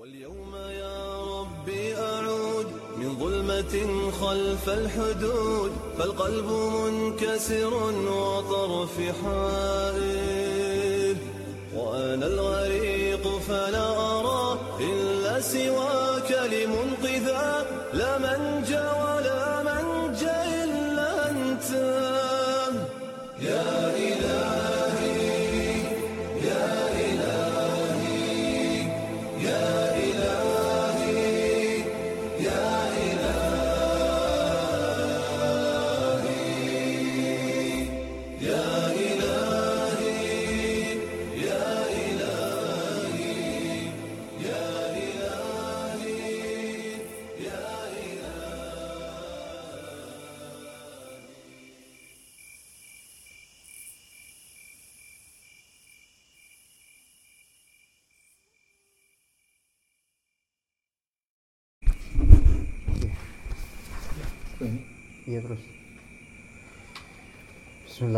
واليوم يا ربي أعود من ظلمة خلف الحدود فالقلب منكسر وطرف حائر وأنا الغريق فلا أرى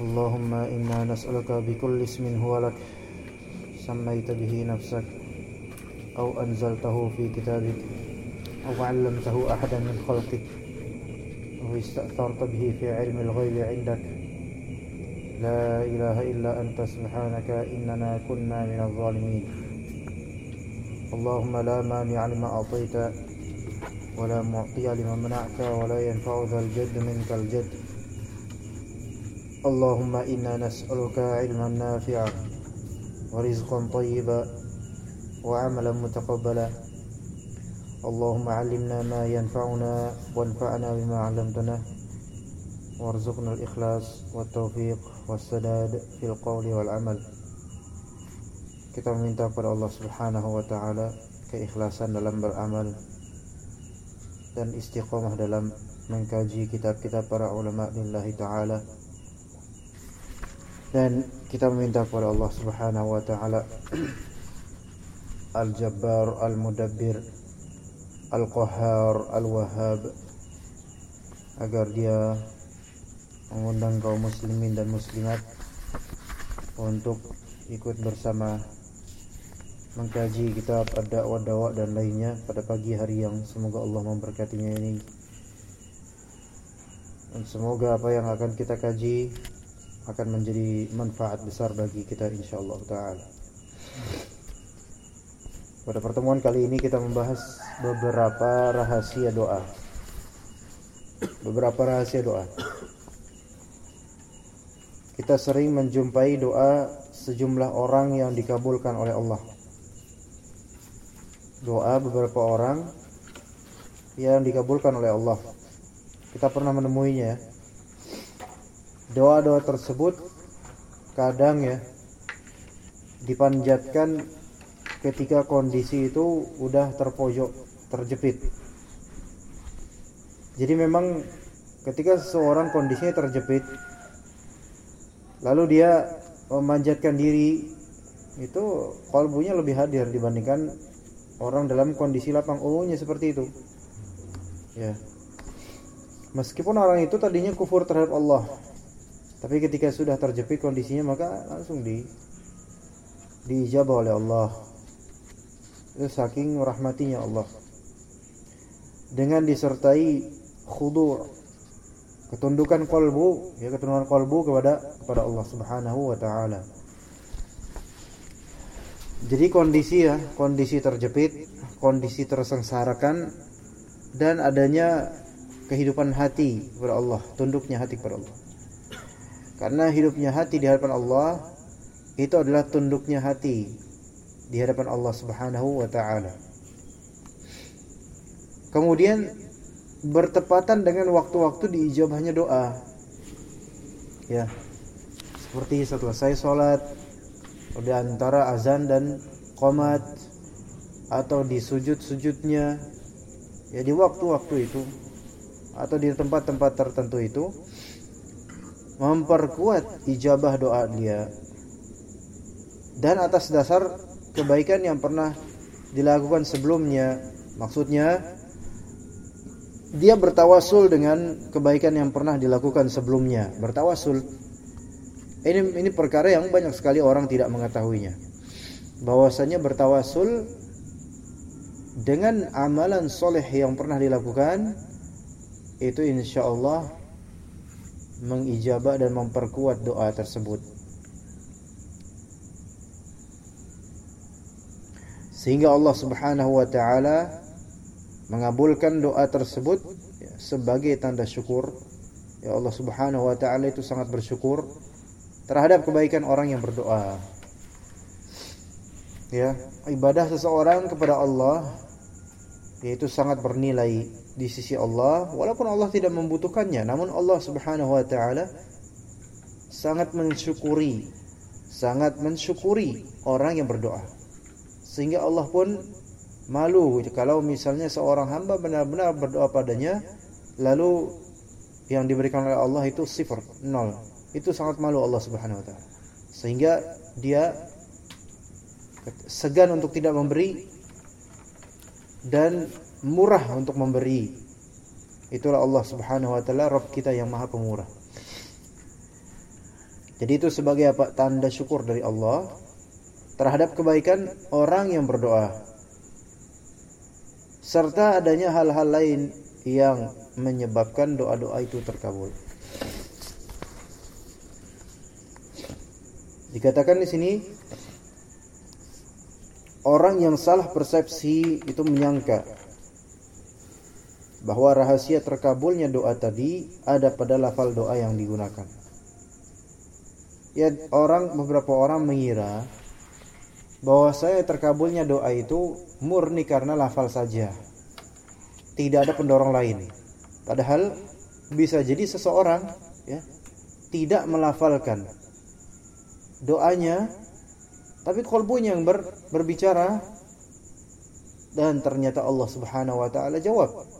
اللهم إنا نسألك بكل اسم هو لك سميت به نفسك أو أنزلته في كتابك أو علمته أحدا من خلقك أو استأثرت به في علم الغيب عندك. لا إله إلا أنت سبحانك إننا كنا من الظالمين. اللهم لا مانع لما أعطيت ولا معطي لما منعت ولا ينفع ذا الجد منك الجد. اللهم إنا نسألك علما نافعا ورزقا طيبا وعملا متقبلا اللهم علمنا ما ينفعنا وانفعنا بما علمتنا وارزقنا الإخلاص والتوفيق والسداد في القول والعمل kita meminta kepada Allah Subhanahu wa taala keikhlasan dalam beramal dan istiqomah dalam mengkaji kitab-kitab para ulama lillahi taala dan kita meminta kepada Allah Subhanahu wa taala Al-Jabbar, Al-Mudabbir, Al-Qahhar, Al-Wahhab agar dia mengundang kaum muslimin dan muslimat untuk ikut bersama mengkaji kitab ad-da'wah dawa dan lainnya pada pagi hari yang semoga Allah memberkatinya ini. Dan semoga apa yang akan kita kaji akan menjadi manfaat besar bagi kita insyaallah taala. Pada pertemuan kali ini kita membahas beberapa rahasia doa. Beberapa rahasia doa. Kita sering menjumpai doa sejumlah orang yang dikabulkan oleh Allah doa beberapa orang yang dikabulkan oleh Allah. Kita pernah menemuinya. Doa-doa tersebut kadang ya dipanjatkan ketika kondisi itu udah terpojok, terjepit. Jadi memang ketika seseorang kondisinya terjepit lalu dia memanjatkan diri itu kalbunya lebih hadir dibandingkan orang dalam kondisi lapang umumnya seperti itu. Ya. Meskipun orang itu tadinya kufur terhadap Allah, tapi ketika sudah terjepit kondisinya maka langsung di diijabah oleh Allah. Itu saking rahmatinya Allah. Dengan disertai khudu' ketundukan kalbu, ya ketundukan kalbu kepada kepada Allah Subhanahu wa taala. Jadi kondisi ya, kondisi terjepit, kondisi tersengsarakan dan adanya kehidupan hati kepada Allah, tunduknya hati kepada Allah. Karena hidupnya hati di hadapan Allah itu adalah tunduknya hati di hadapan Allah Subhanahu wa taala. Kemudian bertepatan dengan waktu-waktu diijabahnya doa. Ya. Seperti setelah saya sholat di antara azan dan qomat atau di sujud-sujudnya ya di waktu-waktu itu atau di tempat-tempat tertentu itu memperkuat ijabah doa dia. Dan atas dasar kebaikan yang pernah dilakukan sebelumnya. Maksudnya dia bertawasul dengan kebaikan yang pernah dilakukan sebelumnya. Bertawasul. Ini ini perkara yang banyak sekali orang tidak mengetahuinya. Bahwasanya bertawasul dengan amalan soleh yang pernah dilakukan itu insya Allah mengijabah dan memperkuat doa tersebut. Sehingga Allah Subhanahu wa taala mengabulkan doa tersebut sebagai tanda syukur. Ya Allah Subhanahu wa taala itu sangat bersyukur terhadap kebaikan orang yang berdoa. Ya ibadah seseorang kepada Allah yaitu sangat bernilai di sisi Allah walaupun Allah tidak membutuhkannya namun Allah Subhanahu wa taala sangat mensyukuri sangat mensyukuri orang yang berdoa. Sehingga Allah pun malu kalau misalnya seorang hamba benar-benar berdoa padanya lalu yang diberikan oleh Allah itu sifar nol. Itu sangat malu Allah Subhanahu wa taala. Sehingga dia segan untuk tidak memberi dan murah untuk memberi. Itulah Allah Subhanahu wa taala Rabb kita yang Maha Pemurah. Jadi itu sebagai apa? Tanda syukur dari Allah terhadap kebaikan orang yang berdoa. Serta adanya hal-hal lain yang menyebabkan doa-doa itu terkabul. Dikatakan di sini orang yang salah persepsi itu menyangka bahwa rahasia terkabulnya doa tadi ada pada lafal doa yang digunakan. Ya orang beberapa orang mengira bahwa saya terkabulnya doa itu murni karena lafal saja. Tidak ada pendorong lain. Padahal bisa jadi seseorang ya tidak melafalkan doanya tapi kolbunya yang ber, berbicara dan ternyata Allah Subhanahu wa taala jawab.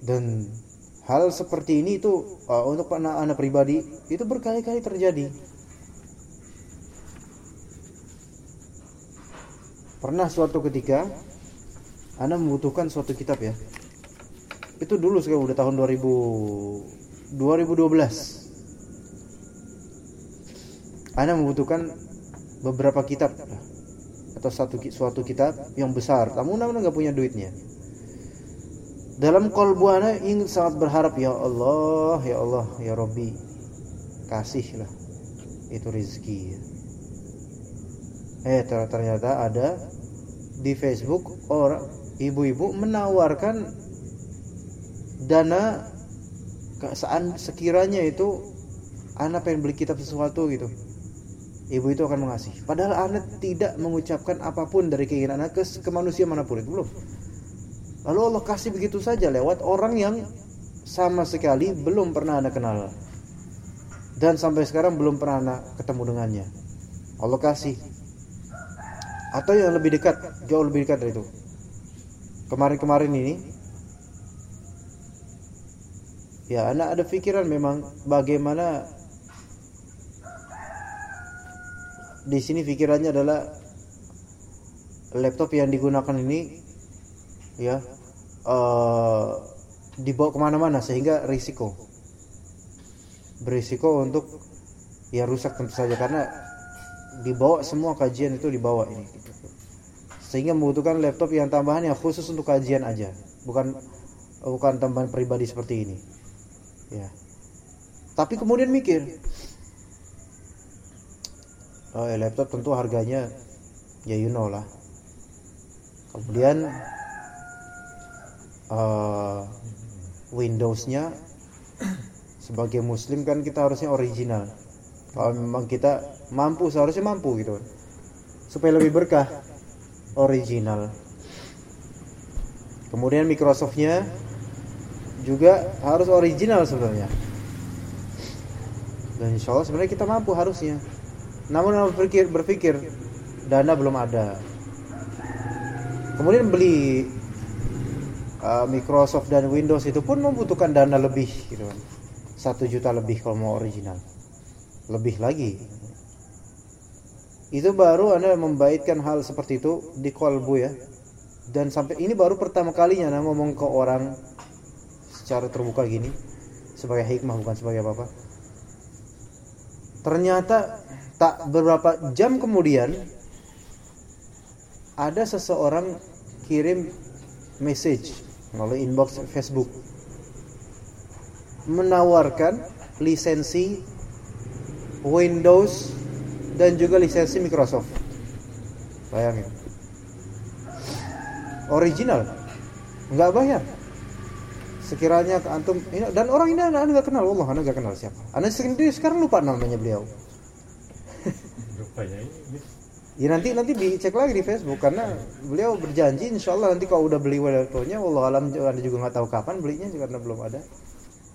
Dan hal seperti ini itu uh, untuk anak-anak pribadi itu berkali-kali terjadi Pernah suatu ketika Anda membutuhkan suatu kitab ya. Itu dulu sekarang udah tahun 2000 2012. Anda membutuhkan beberapa kitab atau satu suatu kitab yang besar. Namun Anda nggak punya duitnya. Dalam kolbu Anda ingin sangat berharap ya Allah, ya Allah, ya Robbi, kasihlah itu rezeki. Ya. Eh ternyata ada di Facebook orang ibu-ibu menawarkan dana sekiranya itu anak pengen beli kitab sesuatu gitu. Ibu itu akan mengasih. Padahal anak tidak mengucapkan apa pun dari keinginan anak ke, ke manusia mana pun itu belum lalu Allah kasih begitu saja lewat orang yang sama sekali belum pernah anak kenal. Dan sampai sekarang belum pernah anak ketemu dengannya. Allah kasih. Atau yang lebih dekat jauh lebih dekat dari itu. Kemarin-kemarin ini ya anak ada pikiran memang bagaimana di sini pikirannya adalah laptop yang digunakan ini ya uh, dibawa ke mana-mana sehingga risiko. Berisiko untuk ya rusak tentu saja karena dibawa semua kajian itu dibawa ini. Sehingga membutuhkan laptop yang tambahan yang khusus untuk kajian aja bukan bukan tambahan pribadi seperti ini. Ya. Tapi kemudian mikir oh ya laptop tentu harganya ya you know lah. Kemudian uh, Windowsnya sebagai muslim kan kita harusnya original. Kalau memang kita mampu seharusnya mampu gitu. Supaya lebih berkah original. Kemudian Microsoftnya juga harus original sebenarnya. Dan insya Allah sebenarnya kita mampu harusnya. Namun berpikir, berpikir dana belum ada. Kemudian beli uh, Microsoft dan Windows itu pun membutuhkan dana lebih gitu kan. Satu juta lebih kalau mau original. Lebih lagi. Itu baru anda membaitkan hal seperti itu di kolbu ya. Dan sampai ini baru pertama kalinya anda ngomong ke orang secara terbuka gini. Sebagai hikmah bukan sebagai apa-apa. Ternyata tak beberapa jam kemudian ada seseorang kirim message melalui inbox Facebook menawarkan lisensi Windows dan juga lisensi Microsoft. Bayangin. Original. Nggak bayar. Sekiranya ke antum ini, dan orang ini anda nggak kenal, Allah anda nggak kenal siapa. Anda sendiri sekarang lupa namanya beliau. Rupanya ini Ya nanti nanti dicek lagi di Facebook karena beliau berjanji insya Allah nanti kalau udah beli laptopnya, Allah alam anda juga nggak tahu kapan belinya karena belum ada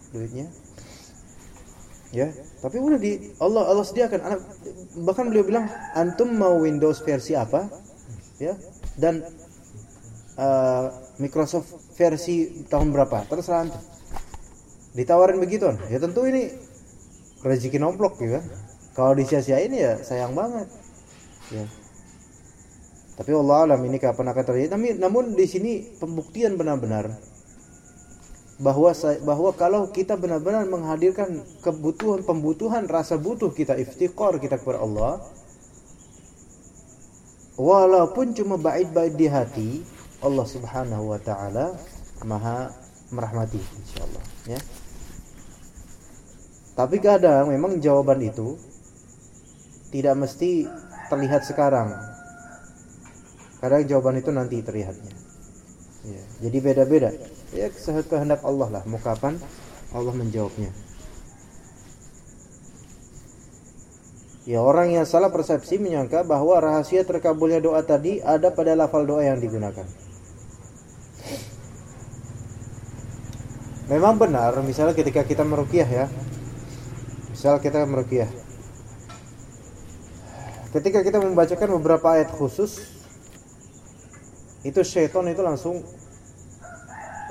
duitnya. Ya, tapi udah di Allah Allah sediakan. Bahkan beliau bilang antum mau Windows versi apa? Ya, dan uh, Microsoft versi tahun berapa? Terserah antum. Ditawarin begitu Ya tentu ini rezeki nomplok gitu kan. Kalau disia-siain ya sayang banget. Ya. Tapi Allah alam ini kapan akan terjadi. Tapi namun di sini pembuktian benar-benar bahwa bahwa kalau kita benar-benar menghadirkan kebutuhan pembutuhan rasa butuh kita iftiqar kita kepada Allah walaupun cuma bait-bait di hati Allah Subhanahu wa taala Maha merahmati insyaallah ya tapi kadang memang jawaban itu tidak mesti terlihat sekarang kadang jawaban itu nanti terlihatnya ya, jadi beda-beda ya kehendak Allah lah mau kapan Allah menjawabnya Ya orang yang salah persepsi menyangka bahwa rahasia terkabulnya doa tadi ada pada lafal doa yang digunakan. Memang benar, misalnya ketika kita meruqyah ya. Misal kita meruqyah. Ketika kita membacakan beberapa ayat khusus itu syaitan itu langsung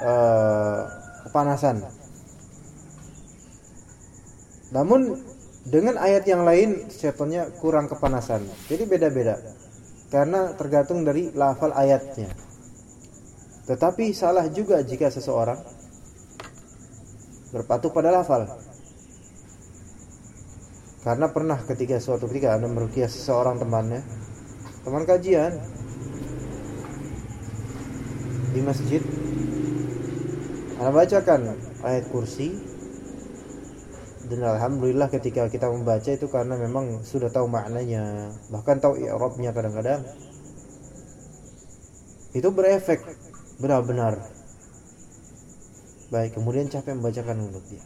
uh, kepanasan. Namun dengan ayat yang lain setannya kurang kepanasan. Jadi beda-beda. Karena tergantung dari lafal ayatnya. Tetapi salah juga jika seseorang berpatuh pada lafal. Karena pernah ketika suatu ketika Anda merukiah seseorang temannya, teman kajian di masjid, Anda bacakan ayat kursi dan alhamdulillah ketika kita membaca itu karena memang sudah tahu maknanya bahkan tahu i'rabnya kadang-kadang. Itu berefek benar-benar. Baik kemudian capek membacakan untuk dia?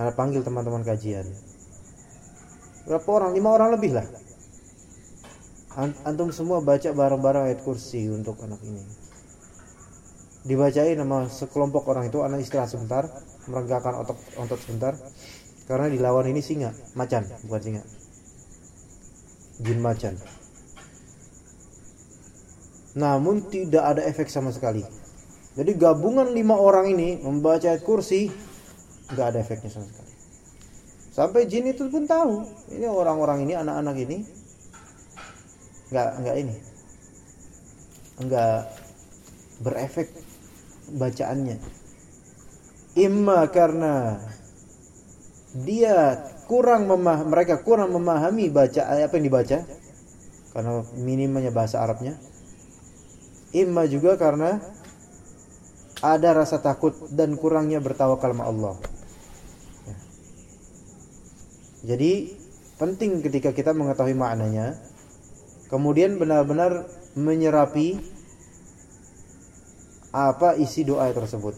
Anda panggil teman-teman kajian berapa orang? Lima orang lebih lah. Antum semua baca bareng-bareng ayat kursi untuk anak ini. Dibacain sama sekelompok orang itu anak istirahat sebentar meregangkan otot otot sebentar. Karena di lawan ini singa macan bukan singa. Jin macan. Namun tidak ada efek sama sekali. Jadi gabungan lima orang ini membaca ayat kursi nggak ada efeknya sama sekali sampai jin itu pun tahu. Ini orang-orang ini anak-anak ini. Nggak nggak ini. Nggak berefek bacaannya. Imma karena dia kurang memah mereka kurang memahami baca apa yang dibaca. Karena minimnya bahasa Arabnya. Imma juga karena ada rasa takut dan kurangnya bertawakal sama Allah. Jadi penting ketika kita mengetahui maknanya kemudian benar-benar menyerapi apa isi doa tersebut.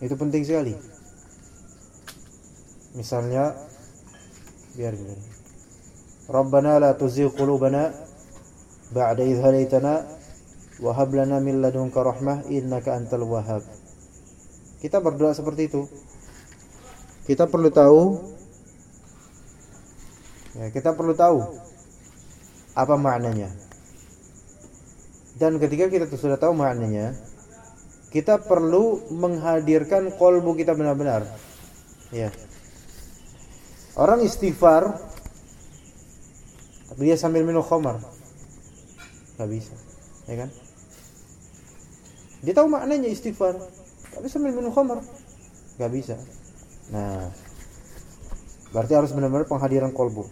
Itu penting sekali. Misalnya biar biar Rabbana la tuzigh qulubana ba'da idh hadaytana wa hab lana min ladunka rahmah innaka antal wahhab. Kita berdoa seperti itu. Kita perlu tahu ya kita perlu tahu apa maknanya Dan ketika kita sudah tahu maknanya, kita perlu menghadirkan kolbu kita benar-benar. Ya. Orang istighfar tapi dia sambil minum khamar. Gak bisa. Ya kan? Dia tahu maknanya istighfar, tapi sambil minum khamar. Gak bisa. Nah, berarti harus benar-benar penghadiran kolbu.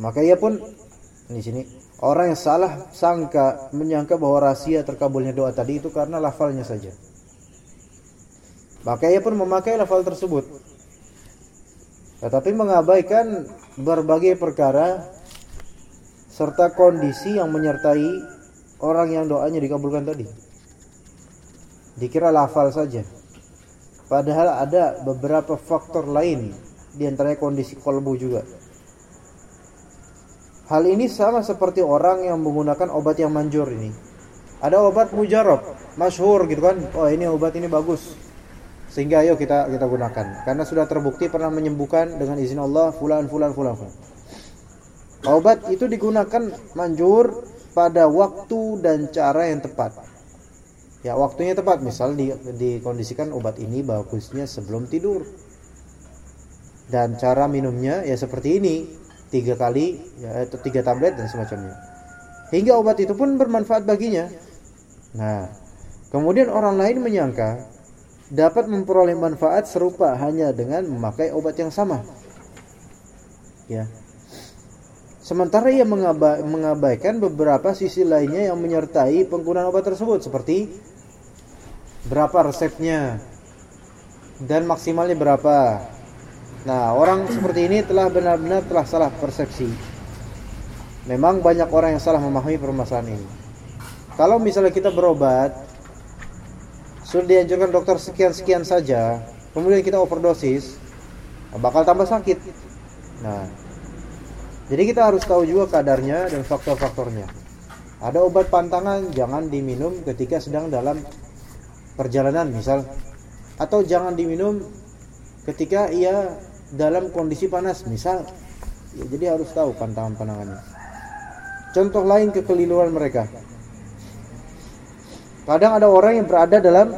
Maka ia pun di sini orang yang salah sangka menyangka bahwa rahasia terkabulnya doa tadi itu karena lafalnya saja. Maka ia pun memakai lafal tersebut. Tetapi mengabaikan berbagai perkara serta kondisi yang menyertai orang yang doanya dikabulkan tadi. Dikira lafal saja. Padahal ada beberapa faktor lain di antaranya kondisi kolbu juga. Hal ini sama seperti orang yang menggunakan obat yang manjur ini. Ada obat mujarab, masyhur gitu kan. Oh, ini obat ini bagus. Sehingga ayo kita kita gunakan karena sudah terbukti pernah menyembuhkan dengan izin Allah fulan fulan fulan. fulan. Obat itu digunakan manjur pada waktu dan cara yang tepat. Ya waktunya tepat misal di, dikondisikan obat ini bagusnya sebelum tidur dan cara minumnya ya seperti ini tiga kali ya atau tiga tablet dan semacamnya. Hingga obat itu pun bermanfaat baginya. Nah kemudian orang lain menyangka dapat memperoleh manfaat serupa hanya dengan memakai obat yang sama. Ya. Sementara ia mengaba mengabaikan beberapa sisi lainnya yang menyertai penggunaan obat tersebut seperti berapa resepnya dan maksimalnya berapa Nah, orang seperti ini telah benar-benar telah salah persepsi. Memang banyak orang yang salah memahami permasalahan ini. Kalau misalnya kita berobat, sudah dianjurkan dokter sekian-sekian saja, kemudian kita overdosis, bakal tambah sakit. Nah, jadi kita harus tahu juga kadarnya dan faktor-faktornya. Ada obat pantangan jangan diminum ketika sedang dalam perjalanan misal atau jangan diminum ketika ia dalam kondisi panas misal ya, jadi harus tahu pantangan-pantangannya. Contoh lain kekeliruan mereka. Kadang ada orang yang berada dalam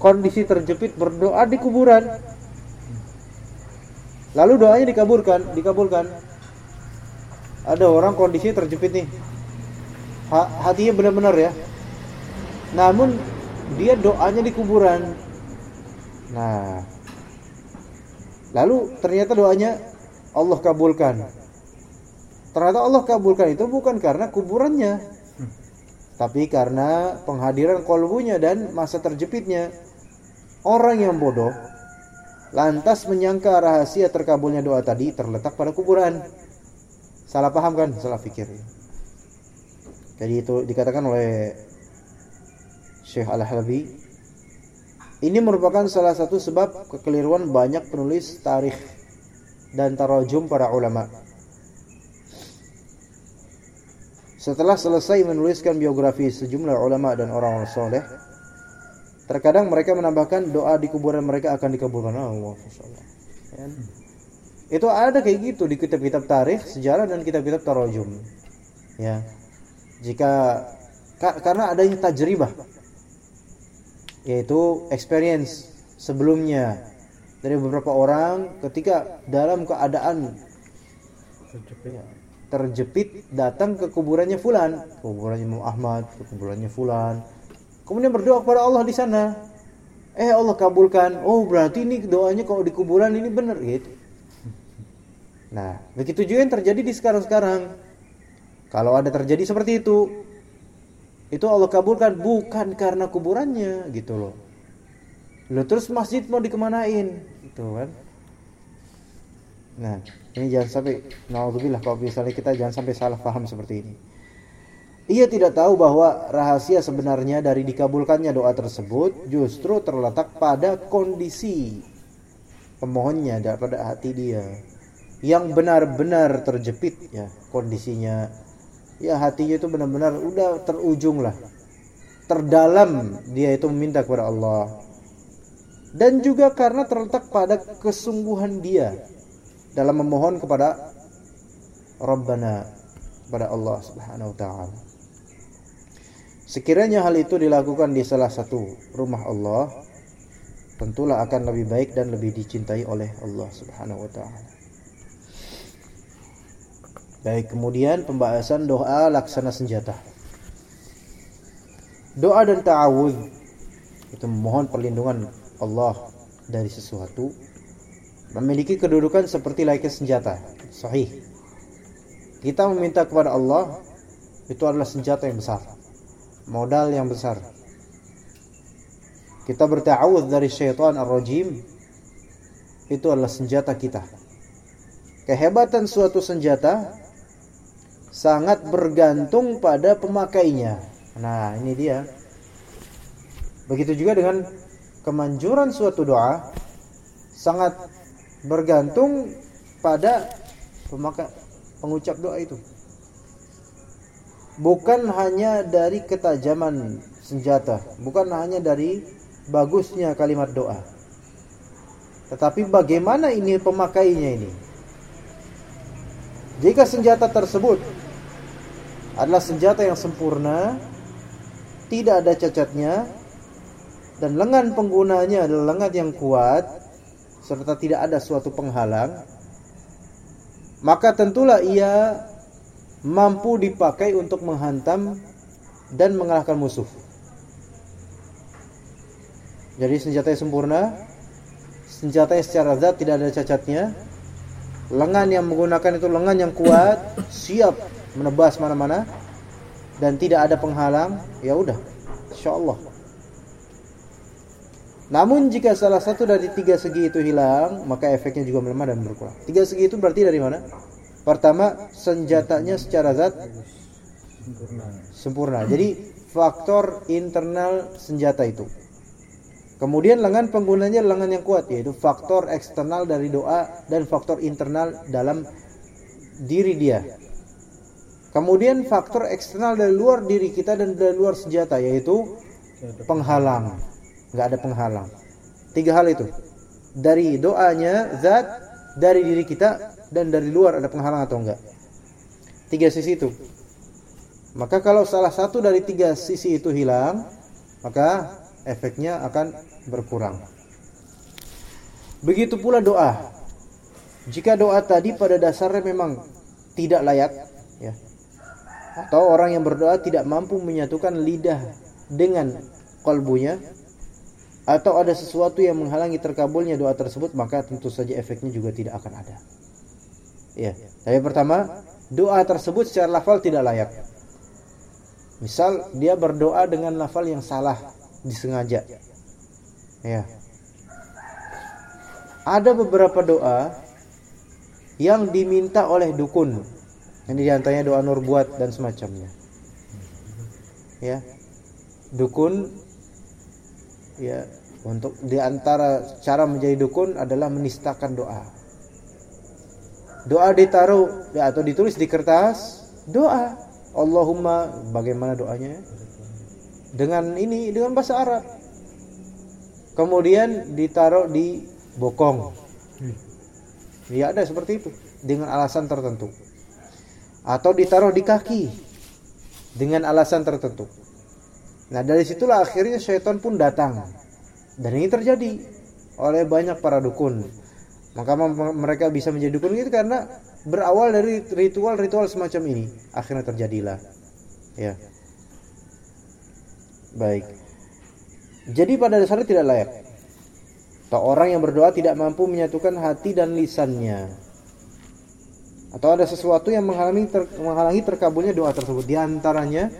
kondisi terjepit berdoa di kuburan. Lalu doanya dikabulkan dikabulkan. Ada orang kondisi terjepit nih. Hatinya benar-benar ya. Namun dia doanya di kuburan. Nah Lalu ternyata doanya Allah kabulkan. Ternyata Allah kabulkan itu bukan karena kuburannya, tapi karena penghadiran kolbunya dan masa terjepitnya. Orang yang bodoh lantas menyangka rahasia terkabulnya doa tadi terletak pada kuburan. Salah paham kan? Salah pikir. Jadi itu dikatakan oleh Syekh Al-Halabi ini merupakan salah satu sebab kekeliruan banyak penulis tarikh dan tarajum para ulama. Setelah selesai menuliskan biografi sejumlah ulama dan orang-orang soleh, terkadang mereka menambahkan doa di kuburan mereka akan dikabulkan Allah. Ya. Itu ada kayak gitu di kitab-kitab tarikh, sejarah dan kitab-kitab tarajum. Ya. Jika karena adanya tajribah yaitu experience sebelumnya dari beberapa orang ketika dalam keadaan terjepit, terjepit datang ke kuburannya fulan, kuburannya Imam Ahmad, ke kuburannya fulan. Kemudian berdoa kepada Allah di sana. Eh Allah kabulkan. Oh berarti ini doanya kalau di kuburan ini benar gitu. Nah, begitu juga yang terjadi di sekarang-sekarang. Kalau ada terjadi seperti itu, itu Allah kabulkan bukan karena kuburannya gitu loh. Lo terus masjid mau dikemanain? Gitu kan. Nah ini jangan sampai naudzubillah kalau misalnya kita jangan sampai salah paham seperti ini. Ia tidak tahu bahwa rahasia sebenarnya dari dikabulkannya doa tersebut justru terletak pada kondisi pemohonnya daripada hati dia yang benar-benar terjepit ya kondisinya ya hatinya itu benar-benar udah terujung lah terdalam dia itu meminta kepada Allah dan juga karena terletak pada kesungguhan dia dalam memohon kepada Rabbana kepada Allah Subhanahu wa taala. Sekiranya hal itu dilakukan di salah satu rumah Allah, tentulah akan lebih baik dan lebih dicintai oleh Allah Subhanahu wa taala. Baik, kemudian pembahasan doa laksana senjata. Doa dan ta'awudz itu memohon perlindungan Allah dari sesuatu memiliki kedudukan seperti layaknya senjata. Sahih. Kita meminta kepada Allah itu adalah senjata yang besar. Modal yang besar. Kita berta'awudz dari syaitan ar-rajim itu adalah senjata kita. Kehebatan suatu senjata sangat bergantung pada pemakainya. Nah, ini dia. Begitu juga dengan kemanjuran suatu doa sangat bergantung pada pemakai pengucap doa itu. Bukan hanya dari ketajaman senjata, bukan hanya dari bagusnya kalimat doa. Tetapi bagaimana ini pemakainya ini? Jika senjata tersebut adalah senjata yang sempurna, tidak ada cacatnya, dan lengan penggunanya adalah lengan yang kuat, serta tidak ada suatu penghalang, maka tentulah ia mampu dipakai untuk menghantam dan mengalahkan musuh. Jadi senjata yang sempurna, senjata yang secara zat tidak ada cacatnya, lengan yang menggunakan itu lengan yang kuat, siap menebas mana-mana dan tidak ada penghalang, ya udah, insyaallah. Namun jika salah satu dari tiga segi itu hilang, maka efeknya juga melemah dan berkurang. Tiga segi itu berarti dari mana? Pertama, senjatanya secara zat sempurna. Jadi faktor internal senjata itu. Kemudian lengan penggunanya lengan yang kuat yaitu faktor eksternal dari doa dan faktor internal dalam diri dia. Kemudian faktor eksternal dari luar diri kita dan dari luar senjata yaitu penghalang. Enggak ada penghalang. Tiga hal itu. Dari doanya zat, dari diri kita dan dari luar ada penghalang atau enggak. Tiga sisi itu. Maka kalau salah satu dari tiga sisi itu hilang, maka efeknya akan berkurang. Begitu pula doa. Jika doa tadi pada dasarnya memang tidak layak, ya, atau orang yang berdoa tidak mampu menyatukan lidah dengan kalbunya atau ada sesuatu yang menghalangi terkabulnya doa tersebut maka tentu saja efeknya juga tidak akan ada. Ya, tapi pertama doa tersebut secara lafal tidak layak. Misal dia berdoa dengan lafal yang salah disengaja. Ya. Ada beberapa doa yang diminta oleh dukun ini di antaranya doa nur buat dan semacamnya. Ya. Dukun ya untuk di antara cara menjadi dukun adalah menistakan doa. Doa ditaruh ya, atau ditulis di kertas, doa. Allahumma bagaimana doanya? Dengan ini dengan bahasa Arab. Kemudian ditaruh di bokong. Ya ada seperti itu dengan alasan tertentu atau ditaruh di kaki dengan alasan tertentu. Nah, dari situlah akhirnya syaitan pun datang. Dan ini terjadi oleh banyak para dukun. Maka mereka bisa menjadi dukun itu karena berawal dari ritual-ritual semacam ini. Akhirnya terjadilah. Ya. Baik. Jadi pada dasarnya tidak layak. Atau orang yang berdoa tidak mampu menyatukan hati dan lisannya atau ada sesuatu yang menghalangi ter, menghalangi terkabulnya doa tersebut. Di antaranya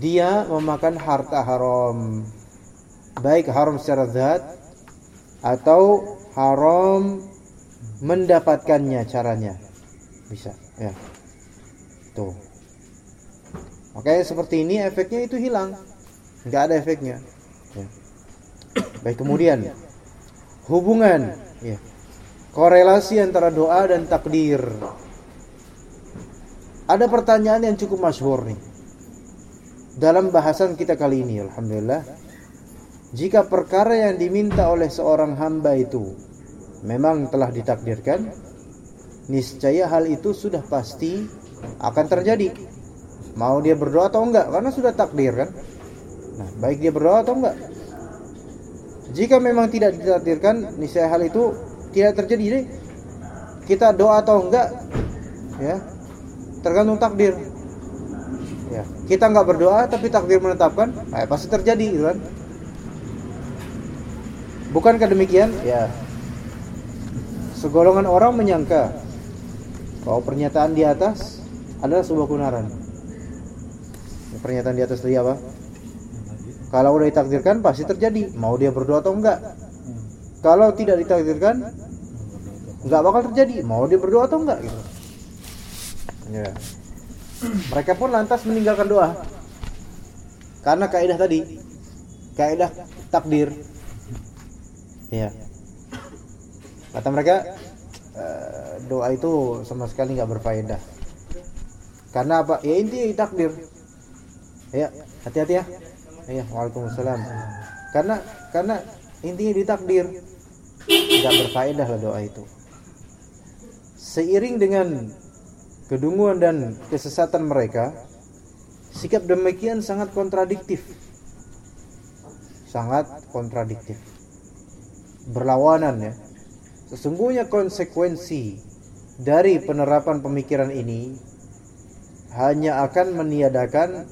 dia memakan harta haram. Baik haram secara zat atau haram mendapatkannya caranya. Bisa ya. Tuh. Oke seperti ini efeknya itu hilang. Nggak ada efeknya. Ya. baik kemudian. Hubungan. Ya korelasi antara doa dan takdir. Ada pertanyaan yang cukup masyhur nih. Dalam bahasan kita kali ini, alhamdulillah. Jika perkara yang diminta oleh seorang hamba itu memang telah ditakdirkan, niscaya hal itu sudah pasti akan terjadi. mau dia berdoa atau enggak karena sudah takdir kan nah baik dia berdoa atau enggak jika memang tidak ditakdirkan niscaya hal itu tidak terjadi. Jadi, kita doa atau enggak ya tergantung takdir. Ya kita enggak berdoa tapi takdir menetapkan nah, pasti terjadi gitu kan. Bukankah demikian? Ya. Segolongan orang menyangka bahwa pernyataan di atas adalah sebuah kebenaran. Pernyataan di atas tadi apa? Kalau udah ditakdirkan pasti terjadi. Mau dia berdoa atau enggak kalau tidak ditakdirkan nggak bakal terjadi. Mau dia berdoa atau enggak gitu. Ya. Mereka pun lantas meninggalkan doa. Karena kaidah tadi kaidah takdir. Ya. Kata mereka eh, doa itu sama sekali nggak berfaedah. Karena apa? Ya inti takdir. Ya hati-hati ya. Ya waalaikumsalam. Karena karena intinya ditakdir tidak berfaedah lah doa itu. Seiring dengan kedunguan dan kesesatan mereka sikap demikian sangat kontradiktif. Sangat kontradiktif. Berlawanan ya. Sesungguhnya konsekuensi dari penerapan pemikiran ini hanya akan meniadakan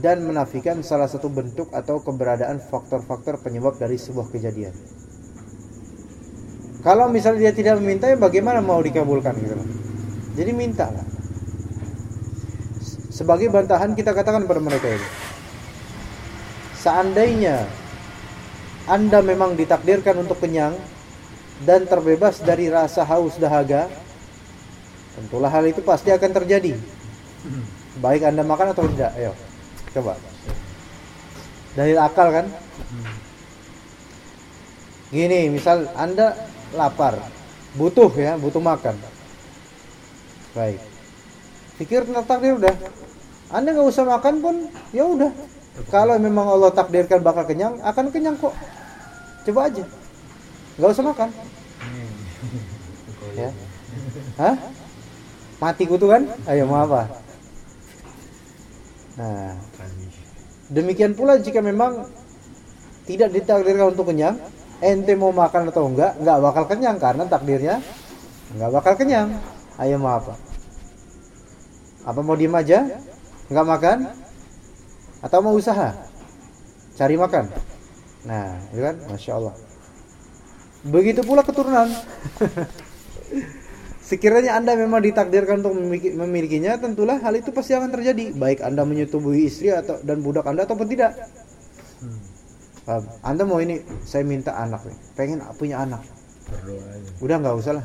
dan menafikan salah satu bentuk atau keberadaan faktor-faktor penyebab dari sebuah kejadian. Kalau misalnya dia tidak meminta, ya bagaimana mau dikabulkan gitu loh. Jadi minta lah. Sebagai bantahan kita katakan pada mereka ini. Seandainya Anda memang ditakdirkan untuk kenyang dan terbebas dari rasa haus dahaga, tentulah hal itu pasti akan terjadi. Baik Anda makan atau tidak, ayo. Coba. Dalil akal kan? Gini, misal Anda lapar, butuh ya, butuh makan. Baik. Pikir tentang takdir udah. Anda nggak usah makan pun, ya udah. Kalau memang Allah takdirkan bakal kenyang, akan kenyang kok. Coba aja. Nggak usah makan. Ya. Hah? Mati kutu kan? Ayo mau apa? Nah, demikian pula jika memang tidak ditakdirkan untuk kenyang, ente mau makan atau enggak, enggak bakal kenyang karena takdirnya enggak bakal kenyang. Ayo mau apa? Apa mau diem aja? Enggak makan? Atau mau usaha? Cari makan? Nah, itu kan, masya Allah. Begitu pula keturunan. Sekiranya Anda memang ditakdirkan untuk memiliki- memilikinya, tentulah hal itu pasti akan terjadi. Baik Anda menyetubuhi istri atau dan budak Anda ataupun tidak. Paham? Anda mau ini, saya minta anak nih, pengen punya anak. Udah nggak usah lah,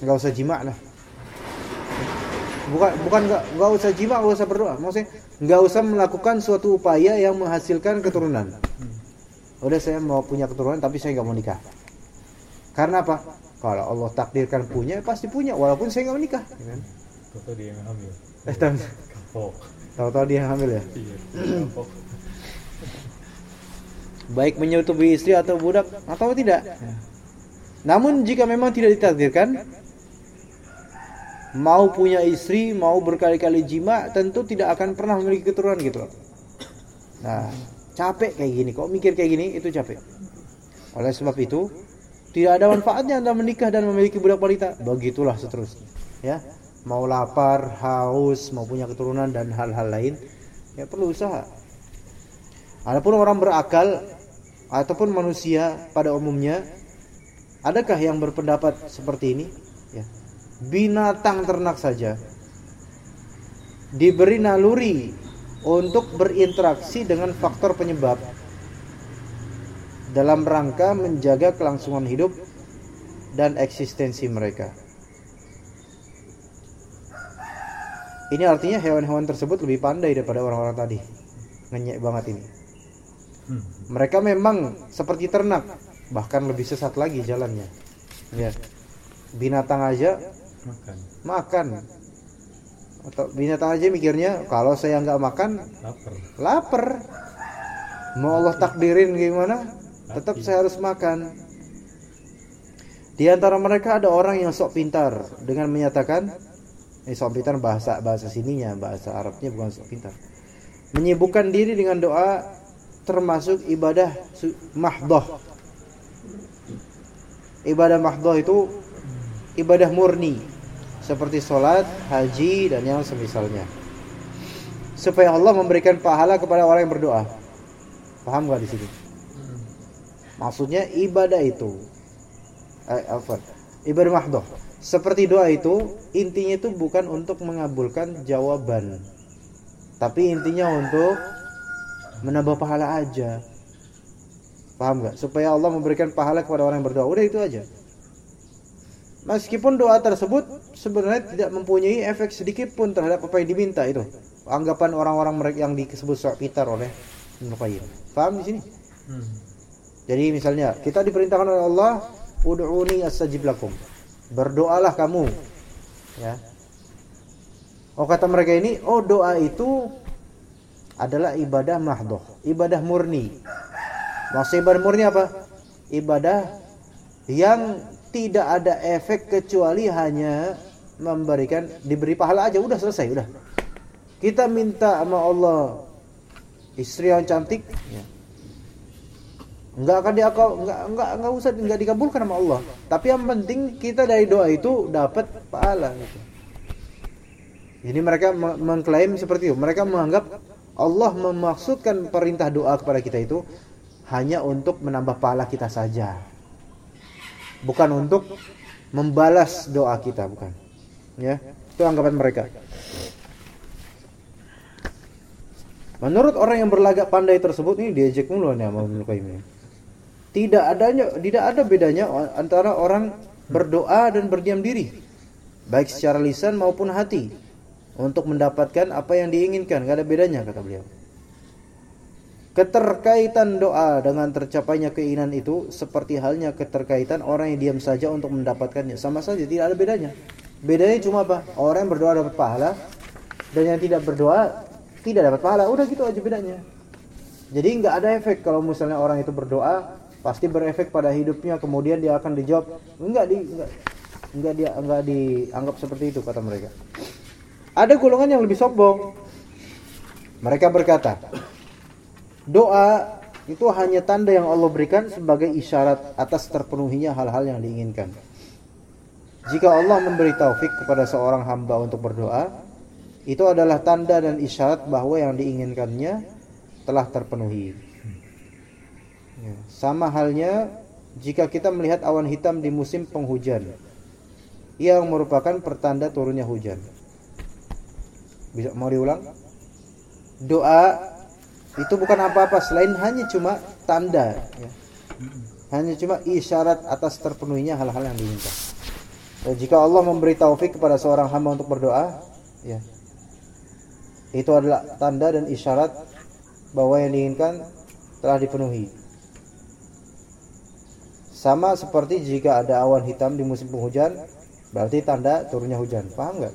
nggak usah jima lah. Bukan bukan nggak nggak usah jima, nggak usah berdoa. Maksudnya nggak usah melakukan suatu upaya yang menghasilkan keturunan. Udah saya mau punya keturunan tapi saya nggak mau nikah. Karena apa? Kalau Allah takdirkan punya, pasti punya, walaupun saya nggak menikah. ya kan? Toto dia yang hamil Eh, Tahu-tahu dia hamil ya. Baik menyetubuhi istri atau budak atau tidak. Namun jika memang tidak ditakdirkan mau punya istri, mau berkali-kali jima, tentu tidak akan pernah memiliki keturunan gitu loh. Nah, capek kayak gini, kok mikir kayak gini itu capek. Oleh sebab itu, tidak ada manfaatnya Anda menikah dan memiliki budak wanita. Begitulah seterusnya. Ya, mau lapar, haus, mau punya keturunan dan hal-hal lain, ya perlu usaha. Adapun orang berakal ataupun manusia pada umumnya, adakah yang berpendapat seperti ini? Ya. Binatang ternak saja diberi naluri untuk berinteraksi dengan faktor penyebab dalam rangka menjaga kelangsungan hidup dan eksistensi mereka. Ini artinya hewan-hewan tersebut lebih pandai daripada orang-orang tadi. Ngenyek banget ini. Mereka memang seperti ternak, bahkan lebih sesat lagi jalannya. Ya. Binatang aja makan makan. Atau binatang aja mikirnya kalau saya nggak makan lapar lapar. Mau Allah takdirin gimana? Tetap saya harus makan. Di antara mereka ada orang yang sok pintar dengan menyatakan, Ini sok pintar bahasa bahasa sininya, bahasa Arabnya bukan sok pintar. Menyibukkan diri dengan doa termasuk ibadah mahdoh. Ibadah mahdoh itu ibadah murni seperti sholat, haji dan yang semisalnya. Supaya Allah memberikan pahala kepada orang yang berdoa. Paham gak di sini? Maksudnya ibadah itu eh, apa? Ibadah mahdoh. Seperti doa itu intinya itu bukan untuk mengabulkan jawaban. Tapi intinya untuk menambah pahala aja. Paham gak? Supaya Allah memberikan pahala kepada orang yang berdoa. Udah itu aja. Meskipun doa tersebut sebenarnya tidak mempunyai efek sedikit pun terhadap apa yang diminta itu. Anggapan orang-orang mereka yang disebut sok pitar oleh Ibnu. Paham di sini? Jadi misalnya kita diperintahkan oleh Allah, "Ud'uni astajib lakum." Berdoalah kamu. Ya. Oh kata mereka ini, oh doa itu adalah ibadah mahdoh, ibadah murni. Maksud ibadah murni apa? Ibadah yang tidak ada efek kecuali hanya memberikan diberi pahala aja udah selesai udah. Kita minta sama Allah istri yang cantik ya. Enggak akan diakal enggak enggak enggak usah enggak dikabulkan sama Allah. Tapi yang penting kita dari doa itu dapat pahala gitu. Jadi mereka me- mengklaim seperti itu. Mereka menganggap Allah memaksudkan perintah doa kepada kita itu hanya untuk menambah pahala kita saja. Bukan untuk membalas doa kita, bukan. Ya, itu anggapan mereka. Menurut orang yang berlagak pandai tersebut ini diejek mulu nih sama Ibnu Qayyim. Tidak adanya tidak ada bedanya antara orang berdoa dan berdiam diri baik secara lisan maupun hati untuk mendapatkan apa yang diinginkan, gak ada bedanya kata beliau. Keterkaitan doa dengan tercapainya keinginan itu seperti halnya keterkaitan orang yang diam saja untuk mendapatkannya. Sama saja tidak ada bedanya. Bedanya cuma apa? Orang yang berdoa dapat pahala dan yang tidak berdoa tidak dapat pahala. Udah gitu aja bedanya. Jadi nggak ada efek kalau misalnya orang itu berdoa pasti berefek pada hidupnya kemudian dia akan dijawab enggak di enggak enggak dia enggak dianggap seperti itu kata mereka. Ada golongan yang lebih sombong. Mereka berkata, doa itu hanya tanda yang Allah berikan sebagai isyarat atas terpenuhinya hal-hal yang diinginkan. Jika Allah memberi taufik kepada seorang hamba untuk berdoa, itu adalah tanda dan isyarat bahwa yang diinginkannya telah terpenuhi. Ya, Sama halnya jika kita melihat awan hitam di musim penghujan, yang merupakan pertanda turunnya hujan. Bisa mau diulang? Doa itu bukan apa-apa selain hanya cuma tanda, ya. hanya cuma isyarat atas terpenuhinya hal-hal yang diinginkan. Dan jika Allah memberi taufik kepada seorang hamba untuk berdoa, ya, itu adalah tanda dan isyarat bahwa yang diinginkan telah dipenuhi. Sama seperti jika ada awan hitam di musim penghujan, berarti tanda turunnya hujan. Paham nggak?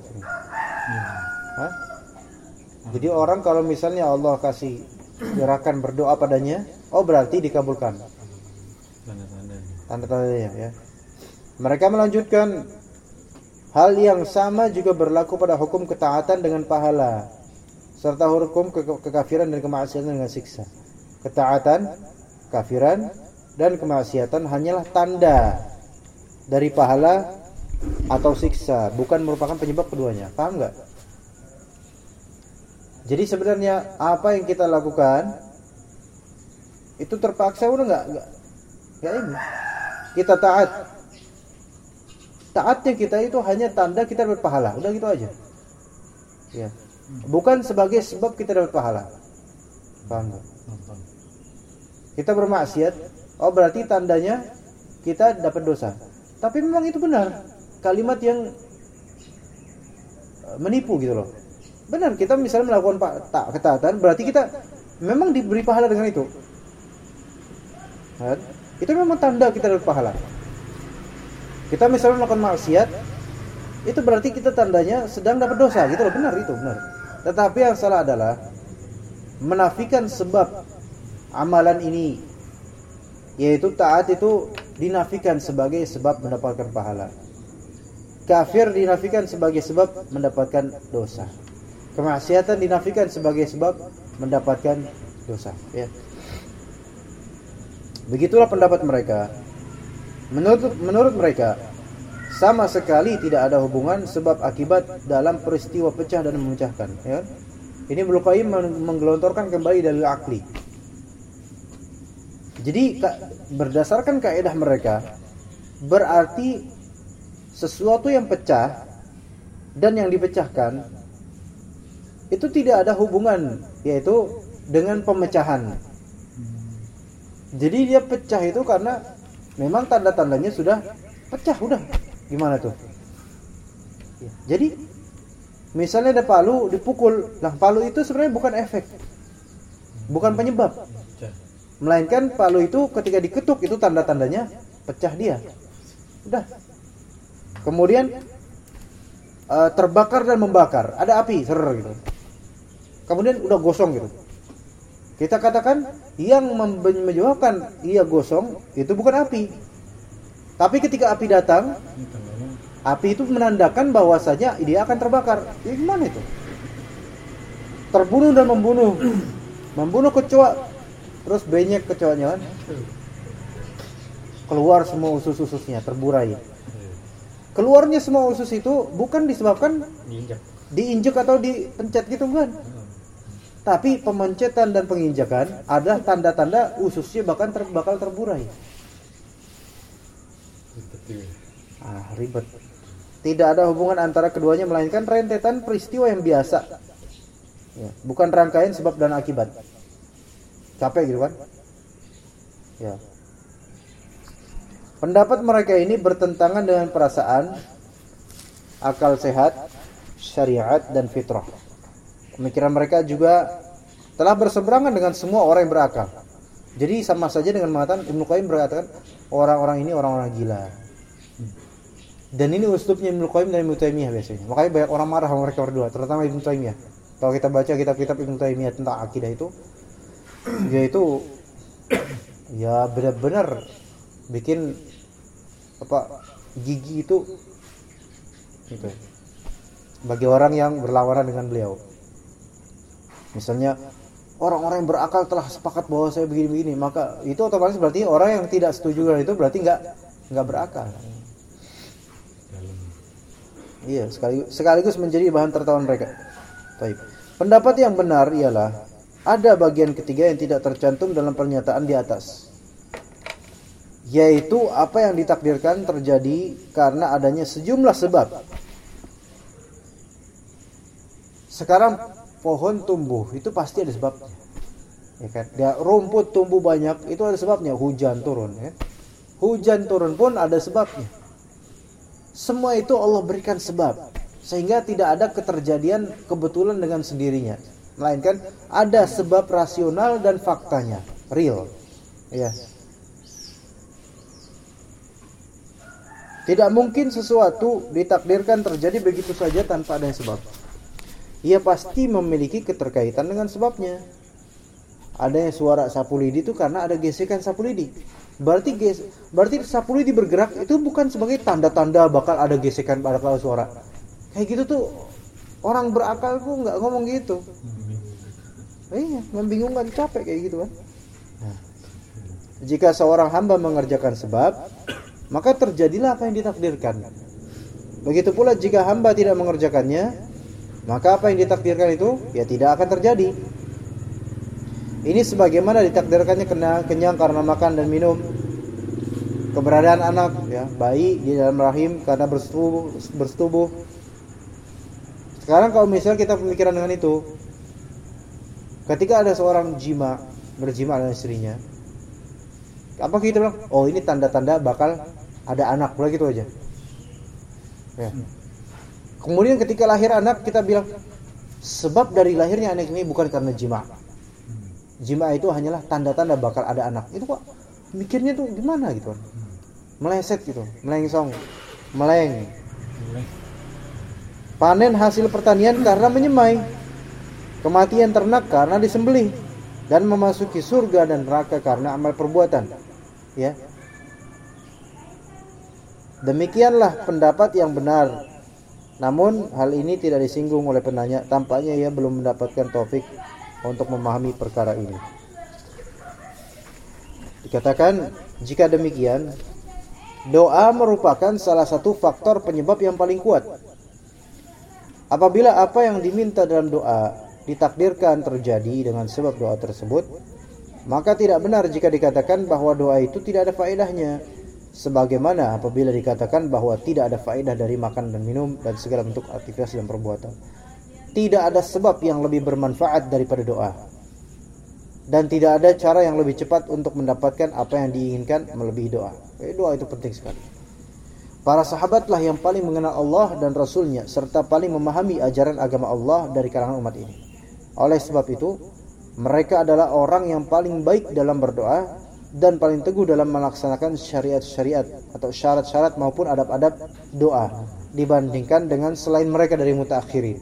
Hah? Jadi orang kalau misalnya Allah kasih gerakan berdoa padanya, oh berarti dikabulkan. Tanda-tanda. Tanda-tandanya ya. Mereka melanjutkan hal yang sama juga berlaku pada hukum ketaatan dengan pahala serta hukum ke- kekafiran dan kemaksiatan dengan siksa. Ketaatan, kafiran dan kemaksiatan hanyalah tanda dari pahala atau siksa, bukan merupakan penyebab keduanya. Paham nggak? Jadi sebenarnya apa yang kita lakukan itu terpaksa udah nggak nggak nggak ini. Kita taat. Taatnya kita itu hanya tanda kita dapat pahala. Udah gitu aja. Ya. Bukan sebagai sebab kita dapat pahala. Paham? Nonton. Kita bermaksiat, oh berarti tandanya kita dapat dosa. Tapi memang itu benar. Kalimat yang eh, menipu gitu loh. Benar, kita misalnya melakukan pa- ta- ketaatan, berarti kita memang diberi pahala dengan itu. Kan? Itu memang tanda kita dapat pahala. Kita misalnya melakukan maksiat, itu berarti kita tandanya sedang dapat dosa gitu loh, benar itu, benar. Tetapi yang salah adalah menafikan sebab amalan ini yaitu taat itu dinafikan sebagai sebab mendapatkan pahala. kafir dinafikan sebagai sebab mendapatkan dosa. Kemaksiatan dinafikan sebagai sebab mendapatkan dosa, ya. Begitulah pendapat mereka. Menurut menurut mereka sama sekali tidak ada hubungan sebab akibat dalam peristiwa pecah dan memecahkan, ya. Ini men- menggelontorkan kembali dalil akli. Jadi ka- berdasarkan kaidah mereka berarti sesuatu yang pecah dan yang dipecahkan itu tidak ada hubungan yaitu dengan pemecahan. Jadi dia pecah itu karena memang tanda-tandanya sudah pecah udah. Gimana tuh? Ya, Jadi misalnya ada palu dipukul, nah palu itu sebenarnya bukan efek. Bukan penyebab. Melainkan palu itu ketika diketuk itu tanda-tandanya pecah dia. Udah. Kemudian eh, terbakar dan membakar, ada api, ser gitu. Kemudian udah gosong gitu. Kita katakan yang menyebabkan ia gosong itu bukan api. Tapi ketika api datang, api itu menandakan bahwasanya dia akan terbakar. Ya gimana itu? Terbunuh dan membunuh. membunuh kecoa terus benyek kecoanya kan. Keluar semua usus-ususnya, terburai. Keluarnya semua usus itu bukan disebabkan diinjak. diinjek atau dipencet gitu bukan. Tapi pemencetan dan penginjakan adalah tanda-tanda ususnya bahkan ter- bakal terburai. Ah, ribet. Tidak ada hubungan antara keduanya melainkan rentetan peristiwa yang biasa. Ya, bukan rangkaian sebab dan akibat. Capek gitu kan? Ya. Pendapat mereka ini bertentangan dengan perasaan, akal sehat, syariat dan fitrah. Pemikiran mereka juga telah berseberangan dengan semua orang yang berakal. Jadi sama saja dengan mengatakan Ibnu Qayyim berkatakan orang-orang ini orang-orang gila. Dan ini uslubnya Ibnu Qayyim dan Ibnu Taimiyah biasanya. Makanya banyak orang marah sama mereka berdua, terutama Ibnu Taimiyah. Kalau kita baca kitab-kitab Ibnu Taimiyah tentang akidah itu, dia itu ya benar-benar bikin apa gigi itu itu bagi orang yang berlawanan dengan beliau. Misalnya orang-orang yang berakal telah sepakat bahwa saya begini-begini, maka itu otomatis berarti orang yang tidak setuju dengan itu berarti nggak nggak berakal. Iya, sekaligus, sekaligus menjadi bahan tertawan mereka. Baik. Pendapat yang benar ialah ada bagian ketiga yang tidak tercantum dalam pernyataan di atas. Yaitu apa yang ditakdirkan terjadi karena adanya sejumlah sebab. Sekarang pohon tumbuh itu pasti ada sebabnya. Ya kan? Dia rumput tumbuh banyak itu ada sebabnya, hujan turun ya. Hujan turun pun ada sebabnya. Semua itu Allah berikan sebab sehingga tidak ada keterjadian kebetulan dengan sendirinya, melainkan ada sebab rasional dan faktanya, real. Ya. Tidak mungkin sesuatu ditakdirkan terjadi begitu saja tanpa adanya sebab. Ia pasti memiliki keterkaitan dengan sebabnya. Adanya suara sapu lidi itu karena ada gesekan sapu lidi. Berarti ges, berarti sapu lidi bergerak itu bukan sebagai tanda-tanda bakal ada gesekan pada kalau suara. Kayak gitu tuh orang berakal tuh nggak ngomong gitu. Iya, membingungkan capek kayak gitu kan. Jika seorang hamba mengerjakan sebab, maka terjadilah apa yang ditakdirkan. Begitu pula jika hamba tidak mengerjakannya, maka apa yang ditakdirkan itu ya tidak akan terjadi. Ini sebagaimana ditakdirkannya kena kenyang karena makan dan minum. Keberadaan anak ya, bayi di dalam rahim karena bersetubuh, bersetubuh. Sekarang kalau misalnya kita pemikiran dengan itu, ketika ada seorang jima berjima dengan istrinya, apa kita bilang? Oh ini tanda-tanda bakal ada anak, boleh gitu aja. Ya. Kemudian ketika lahir anak kita bilang sebab dari lahirnya anak ini bukan karena jima. Jima itu hanyalah tanda-tanda bakal ada anak. Itu kok mikirnya tuh gimana gitu? Meleset gitu, melengsong, meleng. Panen hasil pertanian karena menyemai. Kematian ternak karena disembelih dan memasuki surga dan neraka karena amal perbuatan. Ya. Demikianlah pendapat yang benar. Namun hal ini tidak disinggung oleh penanya. Tampaknya ia belum mendapatkan taufik untuk memahami perkara ini. Dikatakan jika demikian, doa merupakan salah satu faktor penyebab yang paling kuat. Apabila apa yang diminta dalam doa ditakdirkan terjadi dengan sebab doa tersebut, maka tidak benar jika dikatakan bahwa doa itu tidak ada faedahnya. Sebagaimana apabila dikatakan bahwa tidak ada faedah dari makan dan minum dan segala bentuk aktivitas dan perbuatan. Tidak ada sebab yang lebih bermanfaat daripada doa. Dan tidak ada cara yang lebih cepat untuk mendapatkan apa yang diinginkan melebihi doa. Eh, doa itu penting sekali. Para sahabatlah yang paling mengenal Allah dan Rasulnya serta paling memahami ajaran agama Allah dari kalangan umat ini. Oleh sebab itu, mereka adalah orang yang paling baik dalam berdoa dan paling teguh dalam melaksanakan syariat-syariat atau syarat-syarat maupun adab-adab doa dibandingkan dengan selain mereka dari mutakhirin.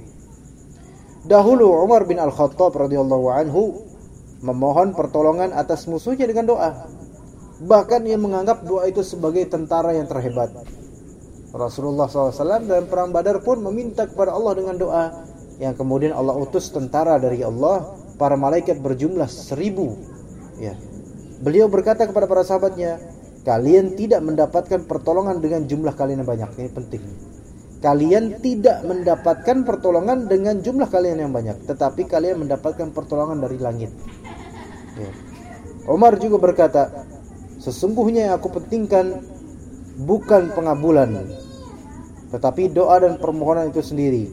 Dahulu Umar bin Al-Khattab radhiyallahu anhu memohon pertolongan atas musuhnya dengan doa. Bahkan ia menganggap doa itu sebagai tentara yang terhebat. Rasulullah SAW dalam perang Badar pun meminta kepada Allah dengan doa yang kemudian Allah utus tentara dari Allah para malaikat berjumlah seribu ya beliau berkata kepada para sahabatnya kalian tidak mendapatkan pertolongan dengan jumlah kalian yang banyak. Ini penting. Kalian tidak mendapatkan pertolongan dengan jumlah kalian yang banyak tetapi kalian mendapatkan pertolongan dari langit. Ya. Umar juga berkata sesungguhnya yang aku pentingkan bukan pengabulan tetapi doa dan permohonan itu sendiri.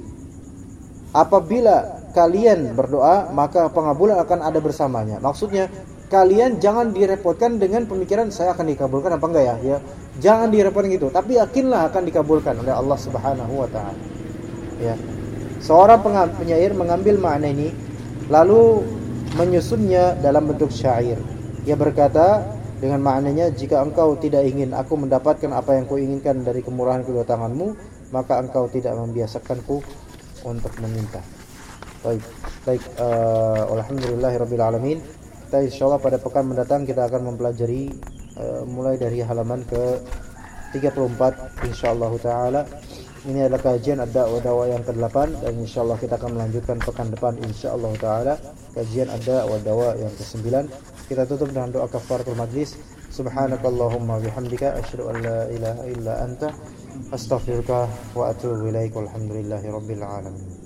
Apabila kalian berdoa maka pengabulan akan ada bersamanya. Maksudnya kalian jangan direpotkan dengan pemikiran saya akan dikabulkan apa enggak ya ya jangan direpotkan gitu tapi yakinlah akan dikabulkan oleh Allah Subhanahu wa taala ya seorang penyair mengambil makna ini lalu menyusunnya dalam bentuk syair ia berkata dengan maknanya jika engkau tidak ingin aku mendapatkan apa yang kuinginkan dari kemurahan kedua tanganmu maka engkau tidak membiasakanku untuk meminta. Baik, baik. Uh, Alhamdulillahirabbil alamin. Kita insyaallah pada pekan mendatang kita akan mempelajari uh, mulai dari halaman ke 34 insyaallah taala. Ini adalah kajian ada dawa yang ke-8 dan insyaallah kita akan melanjutkan pekan depan insyaallah taala kajian ada dawa yang ke-9. Kita tutup dengan doa kafaratul majlis. Subhanakallahumma bihamdika asyhadu an la ilaha illa anta astaghfiruka wa atubu ilaik walhamdulillahi rabbil alamin